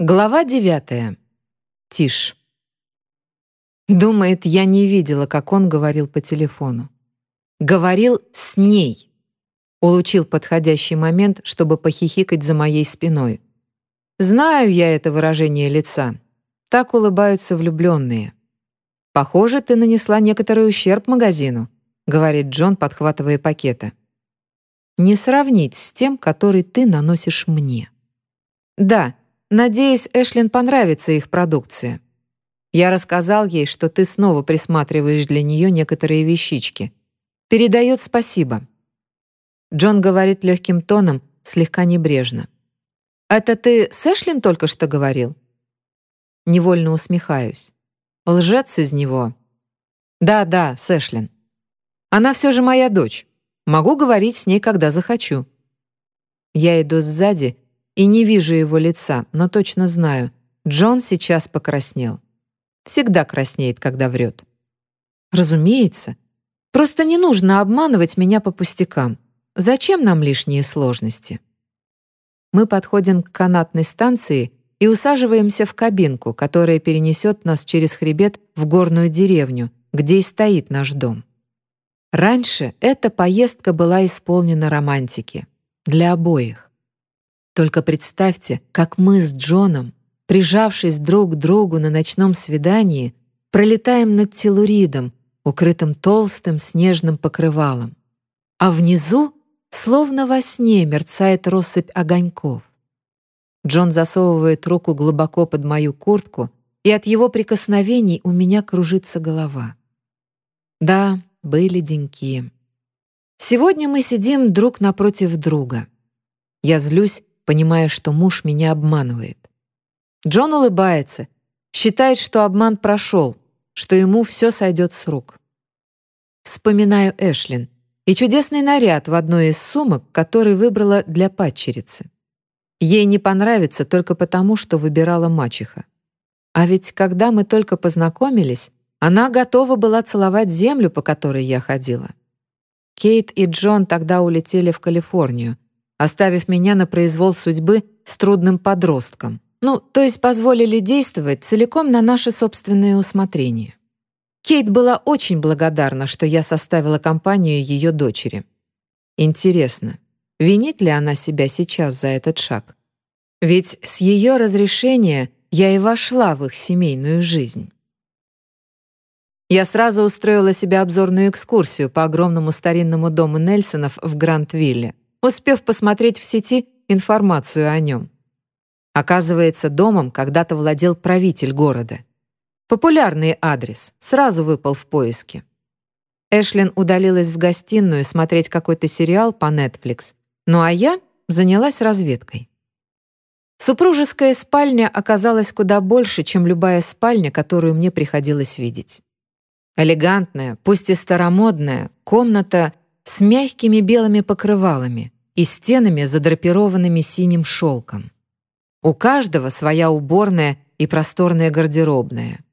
Глава девятая. Тишь. Думает, я не видела, как он говорил по телефону. Говорил с ней. Улучил подходящий момент, чтобы похихикать за моей спиной. Знаю я это выражение лица. Так улыбаются влюбленные. «Похоже, ты нанесла некоторый ущерб магазину», — говорит Джон, подхватывая пакеты. «Не сравнить с тем, который ты наносишь мне». «Да», Надеюсь, Эшлин понравится их продукция. Я рассказал ей, что ты снова присматриваешь для нее некоторые вещички. Передает спасибо. Джон говорит легким тоном, слегка небрежно. «Это ты с Эшлин только что говорил?» Невольно усмехаюсь. Лжец из него. «Да, да, с Эшлин. Она все же моя дочь. Могу говорить с ней, когда захочу». Я иду сзади и не вижу его лица, но точно знаю, Джон сейчас покраснел. Всегда краснеет, когда врет. Разумеется. Просто не нужно обманывать меня по пустякам. Зачем нам лишние сложности? Мы подходим к канатной станции и усаживаемся в кабинку, которая перенесет нас через хребет в горную деревню, где и стоит наш дом. Раньше эта поездка была исполнена романтики. Для обоих. Только представьте, как мы с Джоном, прижавшись друг к другу на ночном свидании, пролетаем над Телуридом, укрытым толстым снежным покрывалом. А внизу, словно во сне, мерцает россыпь огоньков. Джон засовывает руку глубоко под мою куртку, и от его прикосновений у меня кружится голова. Да, были деньки. Сегодня мы сидим друг напротив друга. Я злюсь, понимая, что муж меня обманывает. Джон улыбается, считает, что обман прошел, что ему все сойдет с рук. Вспоминаю Эшлин и чудесный наряд в одной из сумок, который выбрала для падчерицы. Ей не понравится только потому, что выбирала мачеха. А ведь когда мы только познакомились, она готова была целовать землю, по которой я ходила. Кейт и Джон тогда улетели в Калифорнию, оставив меня на произвол судьбы с трудным подростком. Ну, то есть позволили действовать целиком на наше собственное усмотрение. Кейт была очень благодарна, что я составила компанию ее дочери. Интересно, винит ли она себя сейчас за этот шаг? Ведь с ее разрешения я и вошла в их семейную жизнь. Я сразу устроила себе обзорную экскурсию по огромному старинному дому Нельсонов в Гранд-Вилле успев посмотреть в сети информацию о нем. Оказывается, домом когда-то владел правитель города. Популярный адрес, сразу выпал в поиске. Эшлин удалилась в гостиную смотреть какой-то сериал по Netflix, ну а я занялась разведкой. Супружеская спальня оказалась куда больше, чем любая спальня, которую мне приходилось видеть. Элегантная, пусть и старомодная, комната с мягкими белыми покрывалами, и стенами, задрапированными синим шелком. У каждого своя уборная и просторная гардеробная.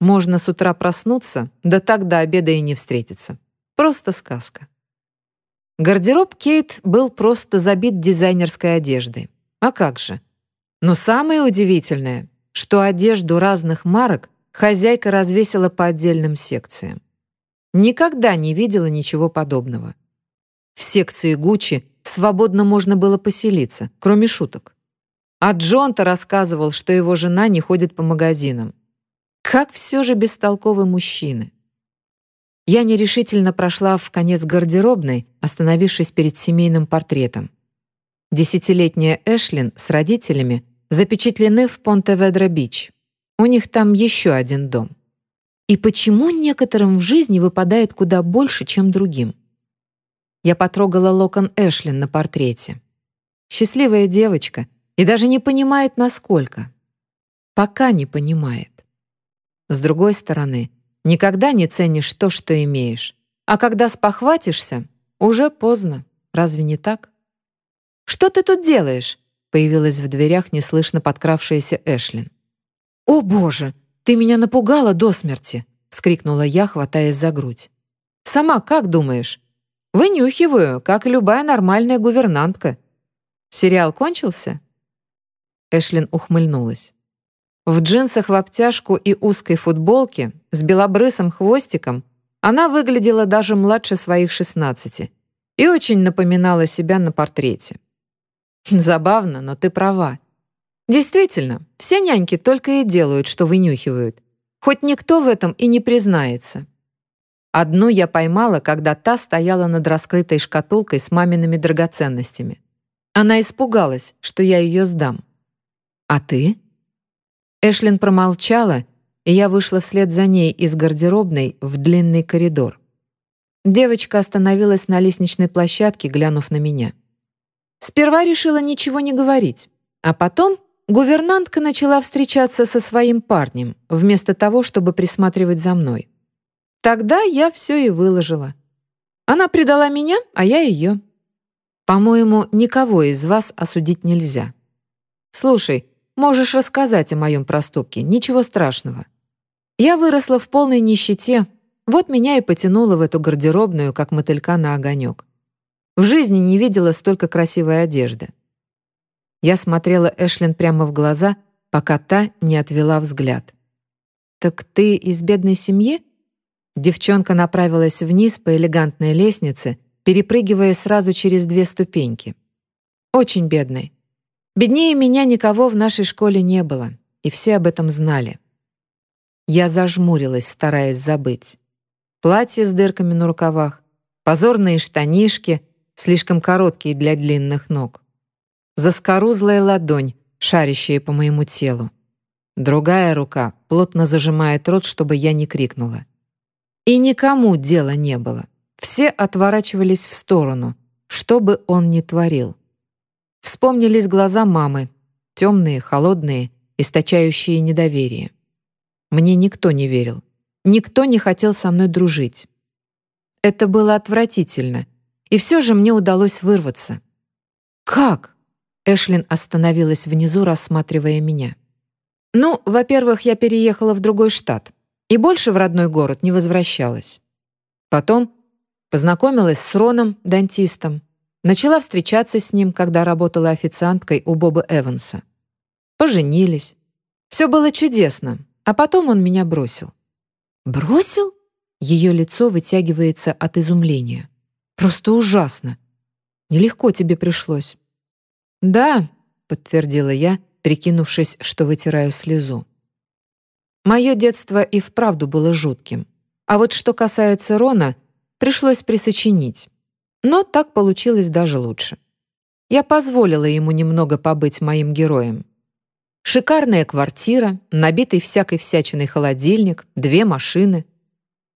Можно с утра проснуться, да так до обеда и не встретиться. Просто сказка. Гардероб Кейт был просто забит дизайнерской одеждой. А как же? Но самое удивительное, что одежду разных марок хозяйка развесила по отдельным секциям. Никогда не видела ничего подобного. В секции Гуччи свободно можно было поселиться, кроме шуток. А Джон-то рассказывал, что его жена не ходит по магазинам. Как все же бестолковы мужчины. Я нерешительно прошла в конец гардеробной, остановившись перед семейным портретом. Десятилетняя Эшлин с родителями запечатлены в Понте-Ведро-Бич. У них там еще один дом. И почему некоторым в жизни выпадает куда больше, чем другим? Я потрогала локон Эшлин на портрете. Счастливая девочка и даже не понимает, насколько. Пока не понимает. С другой стороны, никогда не ценишь то, что имеешь. А когда спохватишься, уже поздно. Разве не так? «Что ты тут делаешь?» появилась в дверях неслышно подкравшаяся Эшлин. «О, боже, ты меня напугала до смерти!» — вскрикнула я, хватаясь за грудь. «Сама как думаешь? Вынюхиваю, как любая нормальная гувернантка. Сериал кончился? Эшлин ухмыльнулась. В джинсах в обтяжку и узкой футболке с белобрысым хвостиком она выглядела даже младше своих 16 и очень напоминала себя на портрете. Забавно, но ты права. Действительно, все няньки только и делают, что вынюхивают. Хоть никто в этом и не признается. Одну я поймала, когда та стояла над раскрытой шкатулкой с мамиными драгоценностями. Она испугалась, что я ее сдам. «А ты?» Эшлин промолчала, и я вышла вслед за ней из гардеробной в длинный коридор. Девочка остановилась на лестничной площадке, глянув на меня. Сперва решила ничего не говорить, а потом гувернантка начала встречаться со своим парнем, вместо того, чтобы присматривать за мной. Тогда я все и выложила. Она предала меня, а я ее. По-моему, никого из вас осудить нельзя. Слушай, Можешь рассказать о моем проступке, ничего страшного. Я выросла в полной нищете, вот меня и потянуло в эту гардеробную, как мотылька на огонек. В жизни не видела столько красивой одежды. Я смотрела Эшлин прямо в глаза, пока та не отвела взгляд. «Так ты из бедной семьи?» Девчонка направилась вниз по элегантной лестнице, перепрыгивая сразу через две ступеньки. «Очень бедной. Беднее меня никого в нашей школе не было, и все об этом знали. Я зажмурилась, стараясь забыть. Платье с дырками на рукавах, позорные штанишки, слишком короткие для длинных ног. Заскорузлая ладонь, шарящая по моему телу. Другая рука плотно зажимает рот, чтобы я не крикнула. И никому дела не было. Все отворачивались в сторону, что бы он ни творил. Вспомнились глаза мамы, темные, холодные, источающие недоверие. Мне никто не верил. Никто не хотел со мной дружить. Это было отвратительно, и все же мне удалось вырваться. «Как?» Эшлин остановилась внизу, рассматривая меня. «Ну, во-первых, я переехала в другой штат и больше в родной город не возвращалась. Потом познакомилась с Роном, дантистом, Начала встречаться с ним, когда работала официанткой у Боба Эванса. Поженились. Все было чудесно, а потом он меня бросил. «Бросил?» Ее лицо вытягивается от изумления. «Просто ужасно. Нелегко тебе пришлось». «Да», — подтвердила я, прикинувшись, что вытираю слезу. Мое детство и вправду было жутким. А вот что касается Рона, пришлось присочинить. Но так получилось даже лучше. Я позволила ему немного побыть моим героем. Шикарная квартира, набитый всякой всячиной холодильник, две машины.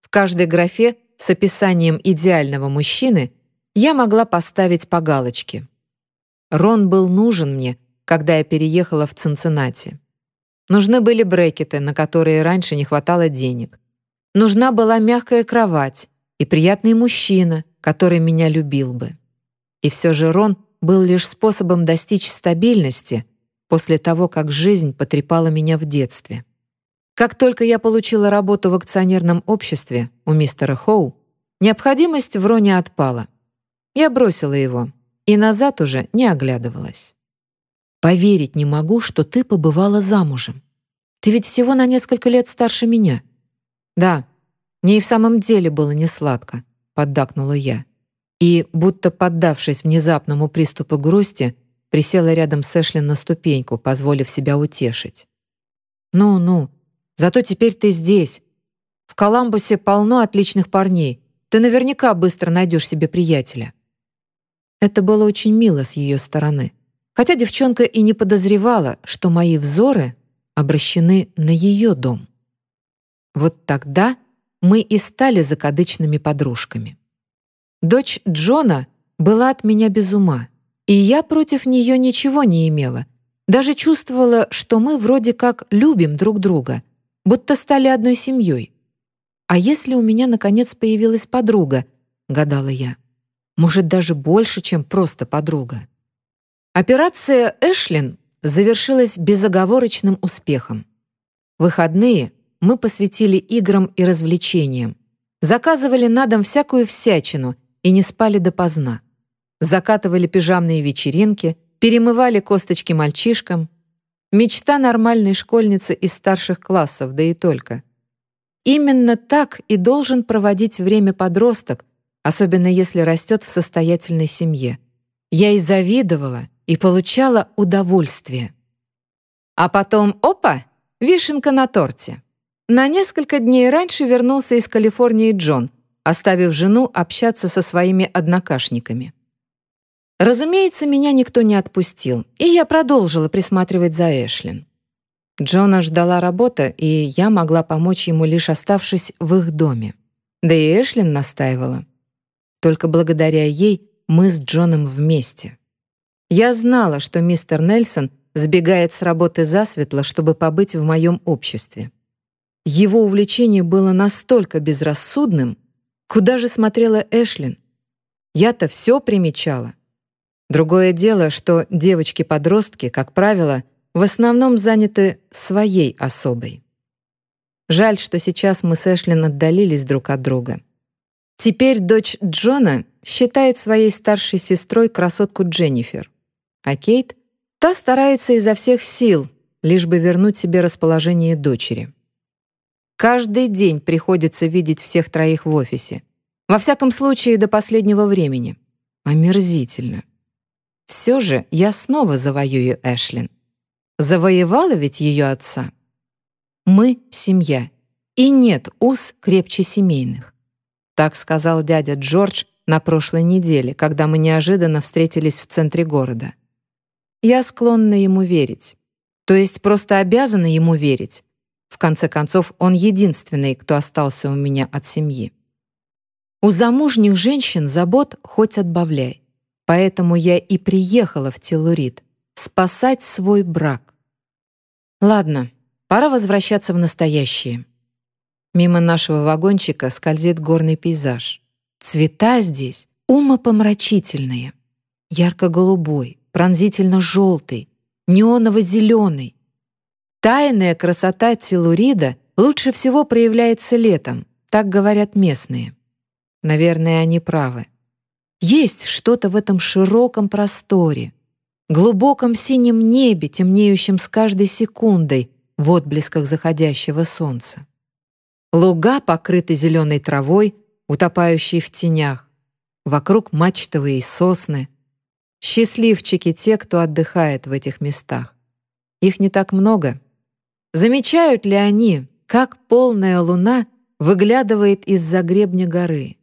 В каждой графе с описанием идеального мужчины я могла поставить по галочке. Рон был нужен мне, когда я переехала в Цинциннати. Нужны были брекеты, на которые раньше не хватало денег. Нужна была мягкая кровать и приятный мужчина, который меня любил бы. И все же Рон был лишь способом достичь стабильности после того, как жизнь потрепала меня в детстве. Как только я получила работу в акционерном обществе у мистера Хоу, необходимость в Роне отпала. Я бросила его и назад уже не оглядывалась. «Поверить не могу, что ты побывала замужем. Ты ведь всего на несколько лет старше меня». «Да, мне и в самом деле было несладко. — поддакнула я. И, будто поддавшись внезапному приступу грусти, присела рядом с Эшли на ступеньку, позволив себя утешить. «Ну-ну, зато теперь ты здесь. В Коламбусе полно отличных парней. Ты наверняка быстро найдешь себе приятеля». Это было очень мило с ее стороны. Хотя девчонка и не подозревала, что мои взоры обращены на ее дом. Вот тогда мы и стали закадычными подружками. Дочь Джона была от меня без ума, и я против нее ничего не имела, даже чувствовала, что мы вроде как любим друг друга, будто стали одной семьей. А если у меня наконец появилась подруга, гадала я, может даже больше, чем просто подруга. Операция Эшлин завершилась безоговорочным успехом. Выходные мы посвятили играм и развлечениям. Заказывали на дом всякую всячину и не спали допоздна. Закатывали пижамные вечеринки, перемывали косточки мальчишкам. Мечта нормальной школьницы из старших классов, да и только. Именно так и должен проводить время подросток, особенно если растет в состоятельной семье. Я и завидовала, и получала удовольствие. А потом, опа, вишенка на торте. На несколько дней раньше вернулся из Калифорнии Джон, оставив жену общаться со своими однокашниками. Разумеется, меня никто не отпустил, и я продолжила присматривать за Эшлин. Джона ждала работа, и я могла помочь ему, лишь оставшись в их доме. Да и Эшлин настаивала. Только благодаря ей мы с Джоном вместе. Я знала, что мистер Нельсон сбегает с работы засветло, чтобы побыть в моем обществе. Его увлечение было настолько безрассудным, куда же смотрела Эшлин? Я-то все примечала. Другое дело, что девочки-подростки, как правило, в основном заняты своей особой. Жаль, что сейчас мы с Эшлин отдалились друг от друга. Теперь дочь Джона считает своей старшей сестрой красотку Дженнифер, а Кейт та старается изо всех сил, лишь бы вернуть себе расположение дочери. Каждый день приходится видеть всех троих в офисе. Во всяком случае, до последнего времени. Омерзительно. Все же я снова завоюю Эшлин. Завоевала ведь ее отца. Мы — семья, и нет уз крепче семейных. Так сказал дядя Джордж на прошлой неделе, когда мы неожиданно встретились в центре города. Я склонна ему верить. То есть просто обязана ему верить. В конце концов, он единственный, кто остался у меня от семьи. У замужних женщин забот хоть отбавляй. Поэтому я и приехала в Телурит спасать свой брак. Ладно, пора возвращаться в настоящее. Мимо нашего вагончика скользит горный пейзаж. Цвета здесь умопомрачительные. Ярко-голубой, пронзительно-желтый, неоново-зеленый. Тайная красота телурида лучше всего проявляется летом, так говорят местные. Наверное, они правы. Есть что-то в этом широком просторе, глубоком синем небе, темнеющем с каждой секундой в отблесках заходящего солнца. Луга покрыты зеленой травой, утопающей в тенях. Вокруг мачтовые сосны. Счастливчики те, кто отдыхает в этих местах. Их не так много. Замечают ли они, как полная луна выглядывает из-за гребня горы?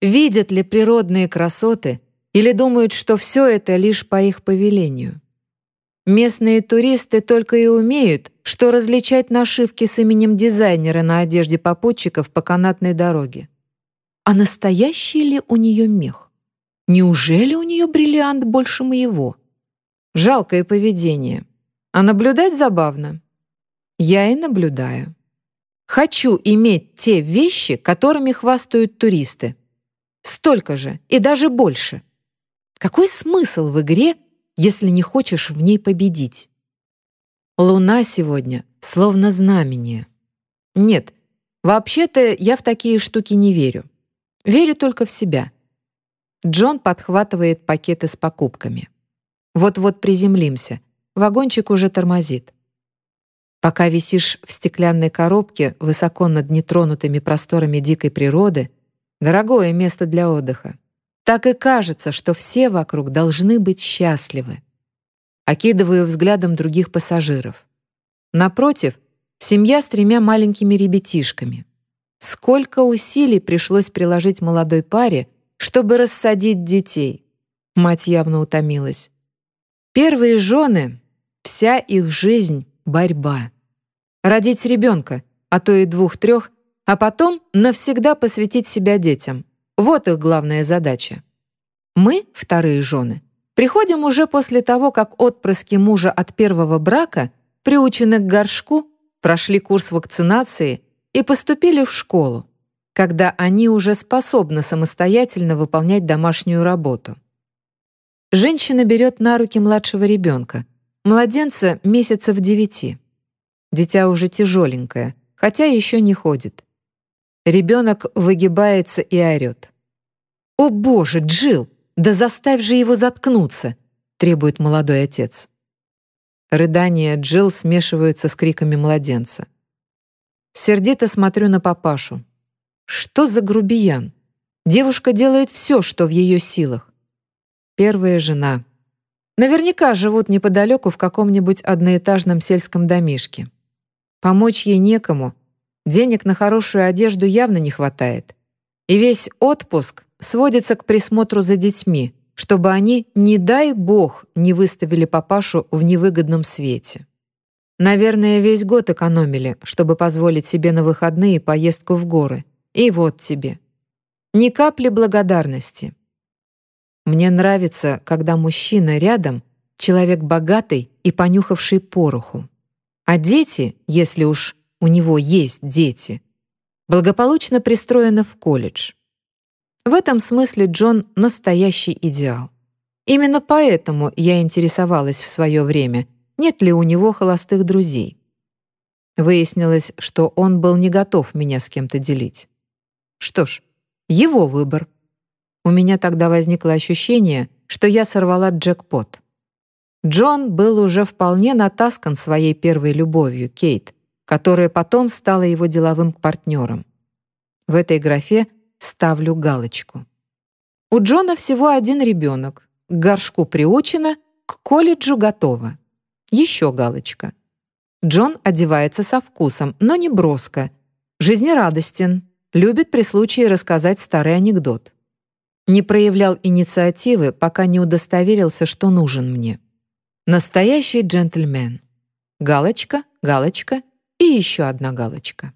Видят ли природные красоты или думают, что все это лишь по их повелению? Местные туристы только и умеют, что различать нашивки с именем дизайнера на одежде попутчиков по канатной дороге. А настоящий ли у нее мех? Неужели у нее бриллиант больше моего? Жалкое поведение. А наблюдать забавно. Я и наблюдаю. Хочу иметь те вещи, которыми хвастают туристы, Столько же и даже больше. Какой смысл в игре, если не хочешь в ней победить? Луна сегодня словно знамение. Нет, вообще-то я в такие штуки не верю. Верю только в себя. Джон подхватывает пакеты с покупками. Вот-вот приземлимся. Вагончик уже тормозит. Пока висишь в стеклянной коробке высоко над нетронутыми просторами дикой природы, Дорогое место для отдыха. Так и кажется, что все вокруг должны быть счастливы. Окидываю взглядом других пассажиров. Напротив, семья с тремя маленькими ребятишками. Сколько усилий пришлось приложить молодой паре, чтобы рассадить детей. Мать явно утомилась. Первые жены, вся их жизнь — борьба. Родить ребенка, а то и двух-трех, а потом навсегда посвятить себя детям. Вот их главная задача. Мы, вторые жены, приходим уже после того, как отпрыски мужа от первого брака приучены к горшку, прошли курс вакцинации и поступили в школу, когда они уже способны самостоятельно выполнять домашнюю работу. Женщина берет на руки младшего ребенка, младенца месяцев девяти. Дитя уже тяжеленькое, хотя еще не ходит. Ребенок выгибается и орет. «О боже, Джил, да заставь же его заткнуться!» требует молодой отец. Рыдания Джилл смешиваются с криками младенца. Сердито смотрю на папашу. Что за грубиян? Девушка делает все, что в ее силах. Первая жена. Наверняка живут неподалеку в каком-нибудь одноэтажном сельском домишке. Помочь ей некому. Денег на хорошую одежду явно не хватает. И весь отпуск сводится к присмотру за детьми, чтобы они, не дай бог, не выставили папашу в невыгодном свете. Наверное, весь год экономили, чтобы позволить себе на выходные поездку в горы. И вот тебе. Ни капли благодарности. Мне нравится, когда мужчина рядом — человек богатый и понюхавший пороху. А дети, если уж у него есть дети, благополучно пристроены в колледж. В этом смысле Джон — настоящий идеал. Именно поэтому я интересовалась в свое время, нет ли у него холостых друзей. Выяснилось, что он был не готов меня с кем-то делить. Что ж, его выбор. У меня тогда возникло ощущение, что я сорвала джекпот. Джон был уже вполне натаскан своей первой любовью, Кейт, которая потом стала его деловым партнером. В этой графе ставлю галочку. У Джона всего один ребенок. К горшку приучено, к колледжу готово. Еще галочка. Джон одевается со вкусом, но не броско. Жизнерадостен, любит при случае рассказать старый анекдот. Не проявлял инициативы, пока не удостоверился, что нужен мне. Настоящий джентльмен. Галочка, галочка и еще одна галочка.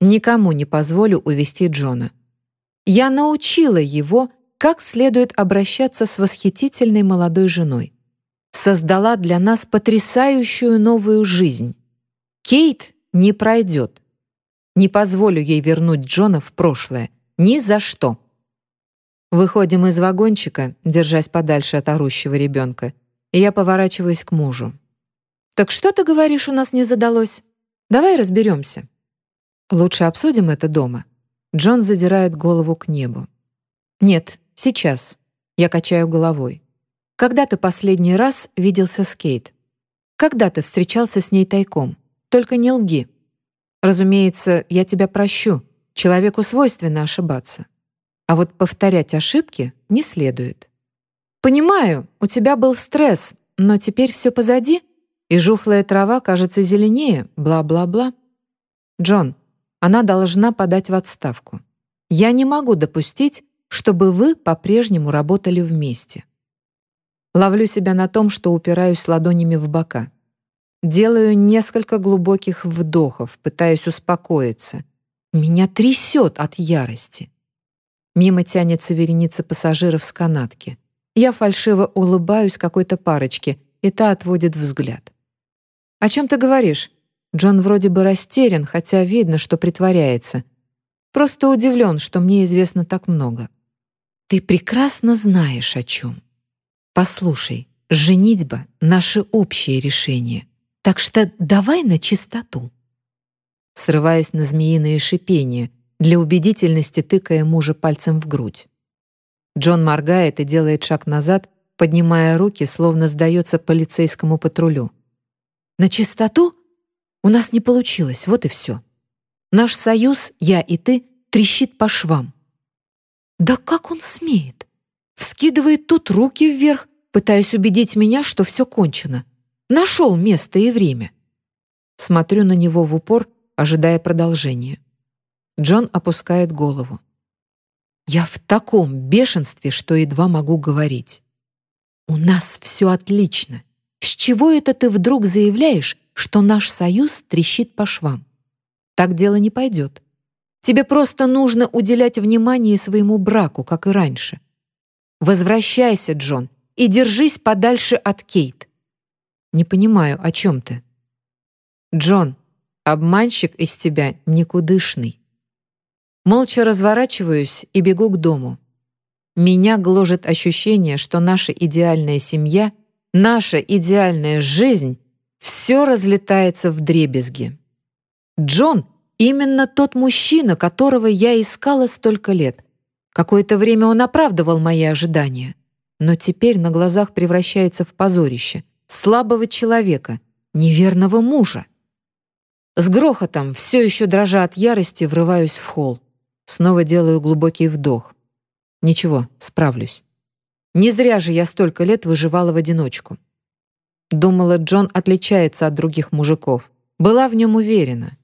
Никому не позволю увести Джона. Я научила его, как следует обращаться с восхитительной молодой женой. Создала для нас потрясающую новую жизнь. Кейт не пройдет. Не позволю ей вернуть Джона в прошлое. Ни за что. Выходим из вагончика, держась подальше от орущего ребенка, и я поворачиваюсь к мужу. «Так что ты говоришь, у нас не задалось? Давай разберемся. Лучше обсудим это дома. Джон задирает голову к небу. Нет, сейчас. Я качаю головой. Когда ты последний раз виделся с Кейт? Когда ты встречался с ней тайком? Только не лги. Разумеется, я тебя прощу. Человеку свойственно ошибаться. А вот повторять ошибки не следует. Понимаю, у тебя был стресс, но теперь все позади, и жухлая трава кажется зеленее, бла-бла-бла. Джон, она должна подать в отставку. Я не могу допустить, чтобы вы по-прежнему работали вместе. Ловлю себя на том, что упираюсь ладонями в бока. Делаю несколько глубоких вдохов, пытаясь успокоиться. Меня трясет от ярости. Мимо тянется вереница пассажиров с канатки. Я фальшиво улыбаюсь какой-то парочке, и та отводит взгляд. «О чем ты говоришь?» Джон вроде бы растерян, хотя видно, что притворяется. Просто удивлен, что мне известно так много. Ты прекрасно знаешь, о чем. Послушай, женитьба — наше общее решение. Так что давай на чистоту. Срываюсь на змеиное шипение, для убедительности тыкая мужа пальцем в грудь. Джон моргает и делает шаг назад, поднимая руки, словно сдается полицейскому патрулю. «На чистоту?» У нас не получилось, вот и все. Наш союз, я и ты, трещит по швам. Да как он смеет? Вскидывает тут руки вверх, пытаясь убедить меня, что все кончено. Нашел место и время. Смотрю на него в упор, ожидая продолжения. Джон опускает голову. Я в таком бешенстве, что едва могу говорить. У нас все отлично. С чего это ты вдруг заявляешь, что наш союз трещит по швам. Так дело не пойдет. Тебе просто нужно уделять внимание своему браку, как и раньше. Возвращайся, Джон, и держись подальше от Кейт. Не понимаю, о чем ты. Джон, обманщик из тебя никудышный. Молча разворачиваюсь и бегу к дому. Меня гложет ощущение, что наша идеальная семья, наша идеальная жизнь все разлетается в дребезги. Джон — именно тот мужчина, которого я искала столько лет. Какое-то время он оправдывал мои ожидания, но теперь на глазах превращается в позорище, слабого человека, неверного мужа. С грохотом, все еще дрожа от ярости, врываюсь в холл. Снова делаю глубокий вдох. Ничего, справлюсь. Не зря же я столько лет выживала в одиночку. Думала, Джон отличается от других мужиков. Была в нем уверена.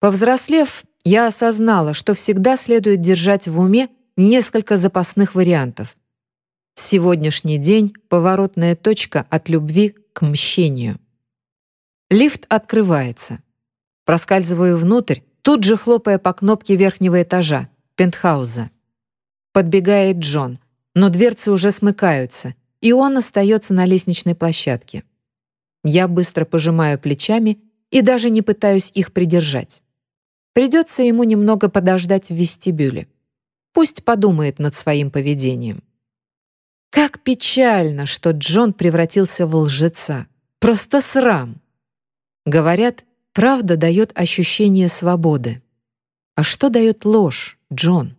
Повзрослев, я осознала, что всегда следует держать в уме несколько запасных вариантов. Сегодняшний день — поворотная точка от любви к мщению. Лифт открывается. Проскальзываю внутрь, тут же хлопая по кнопке верхнего этажа, пентхауза. Подбегает Джон, но дверцы уже смыкаются, и он остается на лестничной площадке. Я быстро пожимаю плечами и даже не пытаюсь их придержать. Придется ему немного подождать в вестибюле. Пусть подумает над своим поведением. Как печально, что Джон превратился в лжеца. Просто срам. Говорят, правда дает ощущение свободы. А что дает ложь, Джон?